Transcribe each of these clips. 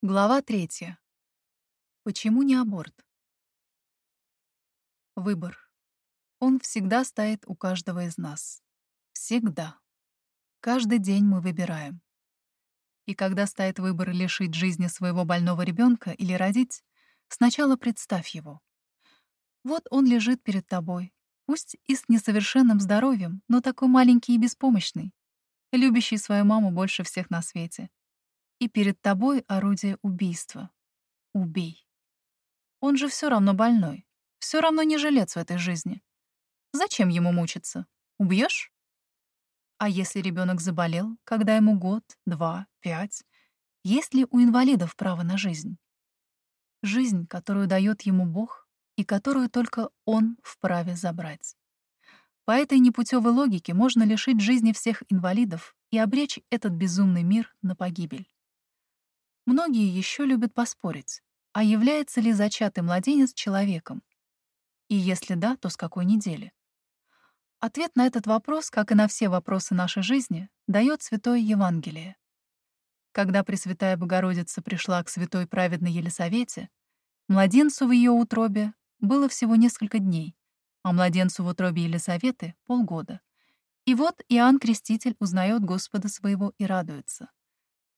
Глава третья. Почему не аборт? Выбор. Он всегда стоит у каждого из нас. Всегда. Каждый день мы выбираем. И когда стоит выбор лишить жизни своего больного ребенка или родить, сначала представь его. Вот он лежит перед тобой, пусть и с несовершенным здоровьем, но такой маленький и беспомощный, любящий свою маму больше всех на свете. И перед тобой орудие убийства. Убей. Он же все равно больной, все равно не жилец в этой жизни. Зачем ему мучиться? Убьешь? А если ребенок заболел, когда ему год, два, пять? Есть ли у инвалидов право на жизнь? Жизнь, которую дает ему Бог и которую только он вправе забрать. По этой непутевой логике можно лишить жизни всех инвалидов и обречь этот безумный мир на погибель. Многие еще любят поспорить, а является ли зачатый младенец человеком? И если да, то с какой недели? Ответ на этот вопрос, как и на все вопросы нашей жизни, дает Святое Евангелие. Когда Пресвятая Богородица пришла к святой праведной Елисавете, младенцу в ее утробе было всего несколько дней, а младенцу в утробе Елисаветы — полгода. И вот Иоанн Креститель узнает Господа своего и радуется.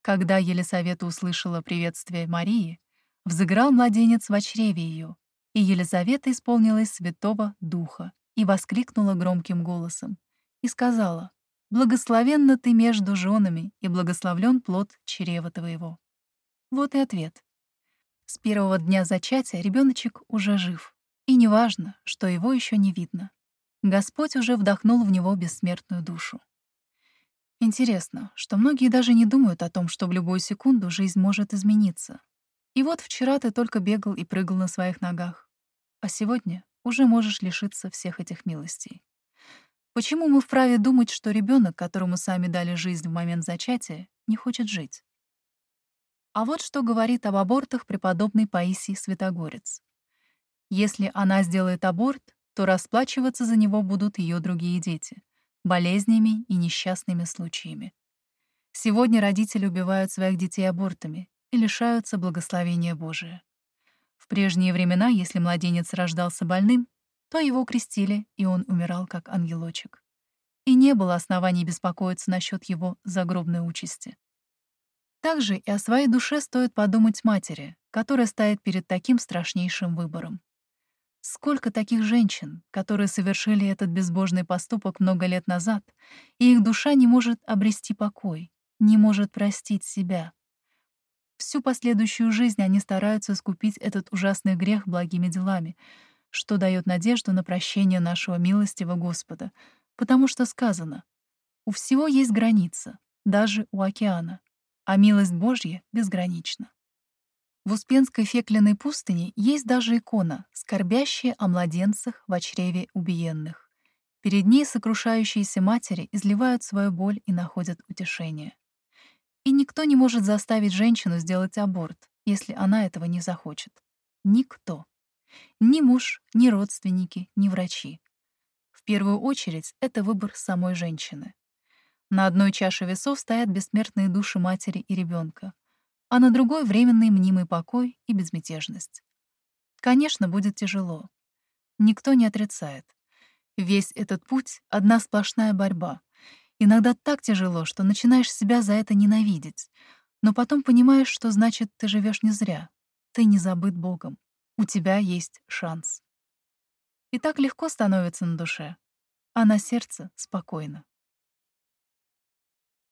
Когда Елисавета услышала приветствие Марии, взыграл младенец в чреве ее, и Елизавета исполнилась Святого Духа и воскликнула громким голосом и сказала, «Благословенна ты между женами, и благословлен плод чрева твоего». Вот и ответ. С первого дня зачатия ребеночек уже жив, и неважно, что его еще не видно. Господь уже вдохнул в него бессмертную душу. Интересно, что многие даже не думают о том, что в любую секунду жизнь может измениться. И вот вчера ты только бегал и прыгал на своих ногах, а сегодня уже можешь лишиться всех этих милостей. Почему мы вправе думать, что ребенок, которому сами дали жизнь в момент зачатия, не хочет жить? А вот что говорит об абортах преподобный Паисий Святогорец. Если она сделает аборт, то расплачиваться за него будут ее другие дети, болезнями и несчастными случаями. Сегодня родители убивают своих детей абортами и лишаются благословения Божия. В прежние времена, если младенец рождался больным, то его крестили, и он умирал как ангелочек. И не было оснований беспокоиться насчет его загробной участи. Также и о своей душе стоит подумать матери, которая стоит перед таким страшнейшим выбором. Сколько таких женщин, которые совершили этот безбожный поступок много лет назад, и их душа не может обрести покой, не может простить себя. Всю последующую жизнь они стараются искупить этот ужасный грех благими делами, что дает надежду на прощение нашего милостивого Господа, потому что сказано «У всего есть граница, даже у океана, а милость Божья безгранична». В Успенской фекленной пустыне есть даже икона, скорбящая о младенцах в чреве убиенных. Перед ней сокрушающиеся матери изливают свою боль и находят утешение. И никто не может заставить женщину сделать аборт, если она этого не захочет. Никто. Ни муж, ни родственники, ни врачи. В первую очередь это выбор самой женщины. На одной чаше весов стоят бессмертные души матери и ребенка, а на другой — временный мнимый покой и безмятежность. Конечно, будет тяжело. Никто не отрицает. Весь этот путь — одна сплошная борьба. Иногда так тяжело, что начинаешь себя за это ненавидеть, но потом понимаешь, что значит ты живешь не зря. Ты не забыт Богом. У тебя есть шанс. И так легко становится на душе, а на сердце спокойно.